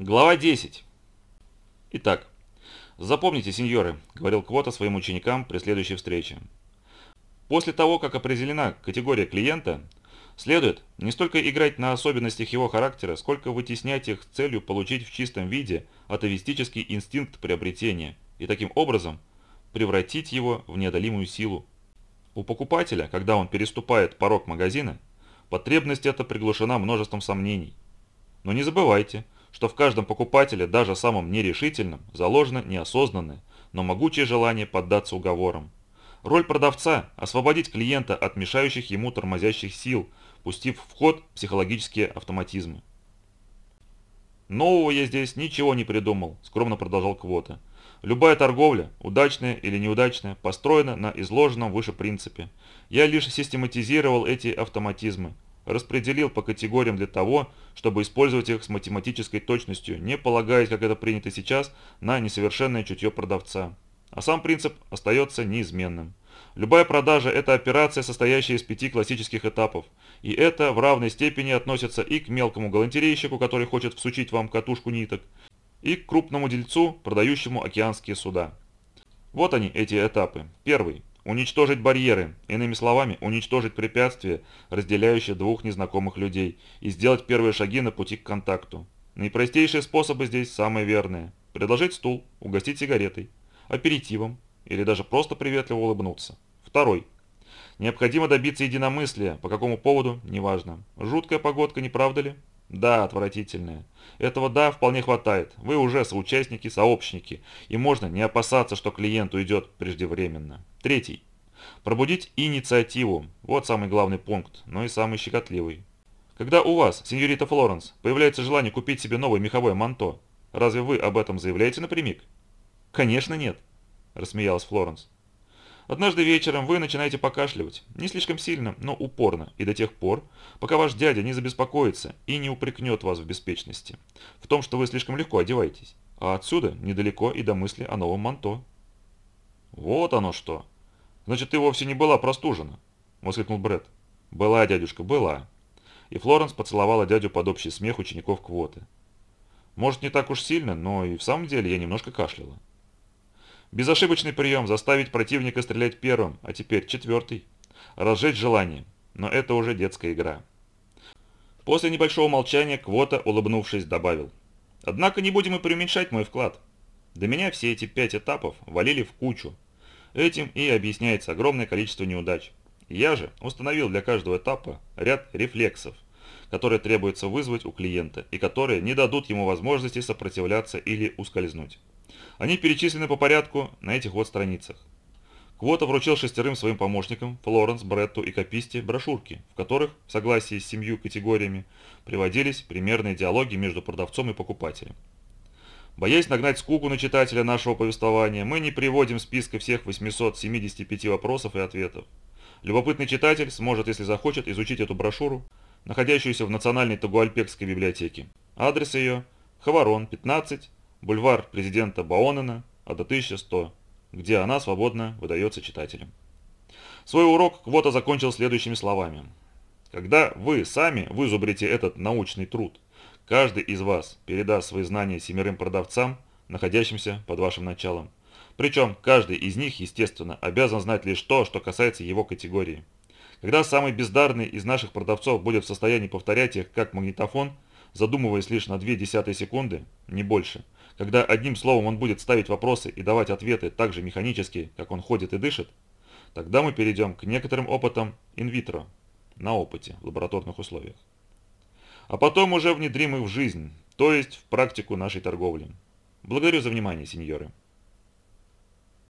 Глава 10. Итак, запомните, сеньоры, говорил Квота своим ученикам при следующей встрече. После того, как определена категория клиента, следует не столько играть на особенностях его характера, сколько вытеснять их с целью получить в чистом виде атовистический инстинкт приобретения и таким образом превратить его в неодолимую силу. У покупателя, когда он переступает порог магазина, потребность эта приглушена множеством сомнений. Но не забывайте, что в каждом покупателе, даже самом нерешительном, заложено неосознанное, но могучее желание поддаться уговорам. Роль продавца – освободить клиента от мешающих ему тормозящих сил, пустив в ход психологические автоматизмы. «Нового я здесь ничего не придумал», – скромно продолжал Квота. «Любая торговля, удачная или неудачная, построена на изложенном выше принципе. Я лишь систематизировал эти автоматизмы, распределил по категориям для того, чтобы использовать их с математической точностью, не полагаясь, как это принято сейчас, на несовершенное чутье продавца. А сам принцип остается неизменным. Любая продажа – это операция, состоящая из пяти классических этапов, и это в равной степени относится и к мелкому галантерейщику, который хочет всучить вам катушку ниток, и к крупному дельцу, продающему океанские суда. Вот они, эти этапы. Первый Уничтожить барьеры, иными словами, уничтожить препятствия, разделяющие двух незнакомых людей, и сделать первые шаги на пути к контакту. Наипростейшие способы здесь самые верные. Предложить стул, угостить сигаретой, аперитивом или даже просто приветливо улыбнуться. Второй. Необходимо добиться единомыслия, по какому поводу, неважно. Жуткая погодка, не правда ли? Да, отвратительная. Этого «да» вполне хватает. Вы уже соучастники, сообщники, и можно не опасаться, что клиент уйдет преждевременно. Третий. Пробудить инициативу. Вот самый главный пункт, но и самый щекотливый. Когда у вас, сеньорита Флоренс, появляется желание купить себе новое меховое манто, разве вы об этом заявляете напрямик? Конечно нет, рассмеялась Флоренс. Однажды вечером вы начинаете покашливать, не слишком сильно, но упорно, и до тех пор, пока ваш дядя не забеспокоится и не упрекнет вас в беспечности, в том, что вы слишком легко одеваетесь, а отсюда недалеко и до мысли о новом манто. Вот оно что. Значит, ты вовсе не была простужена, воскликнул Бред. Была, дядюшка, была. И Флоренс поцеловала дядю под общий смех учеников квоты. Может, не так уж сильно, но и в самом деле я немножко кашляла. Безошибочный прием – заставить противника стрелять первым, а теперь четвертый. Разжечь желание. Но это уже детская игра. После небольшого молчания Квота, улыбнувшись, добавил. Однако не будем и преуменьшать мой вклад. До меня все эти пять этапов валили в кучу. Этим и объясняется огромное количество неудач. Я же установил для каждого этапа ряд рефлексов, которые требуется вызвать у клиента и которые не дадут ему возможности сопротивляться или ускользнуть. Они перечислены по порядку на этих вот страницах. Квота вручил шестерым своим помощникам, Флоренс, Бретту и Каписте, брошюрки, в которых, в согласии с семью категориями, приводились примерные диалоги между продавцом и покупателем. Боясь нагнать скуку на читателя нашего повествования, мы не приводим списка всех 875 вопросов и ответов. Любопытный читатель сможет, если захочет, изучить эту брошюру, находящуюся в Национальной Тагуальпекской библиотеке. Адрес ее – Хаварон, 15, бульвар президента Баонена, а до 1100, где она свободно выдается читателям. Свой урок Квота закончил следующими словами. Когда вы сами вызубрите этот научный труд, каждый из вас передаст свои знания семерым продавцам, находящимся под вашим началом. Причем каждый из них, естественно, обязан знать лишь то, что касается его категории. Когда самый бездарный из наших продавцов будет в состоянии повторять их как магнитофон, задумываясь лишь на 2 десятые секунды, не больше, когда одним словом он будет ставить вопросы и давать ответы так же механически, как он ходит и дышит, тогда мы перейдем к некоторым опытам инвитро, на опыте, в лабораторных условиях. А потом уже внедрим их в жизнь, то есть в практику нашей торговли. Благодарю за внимание, сеньоры.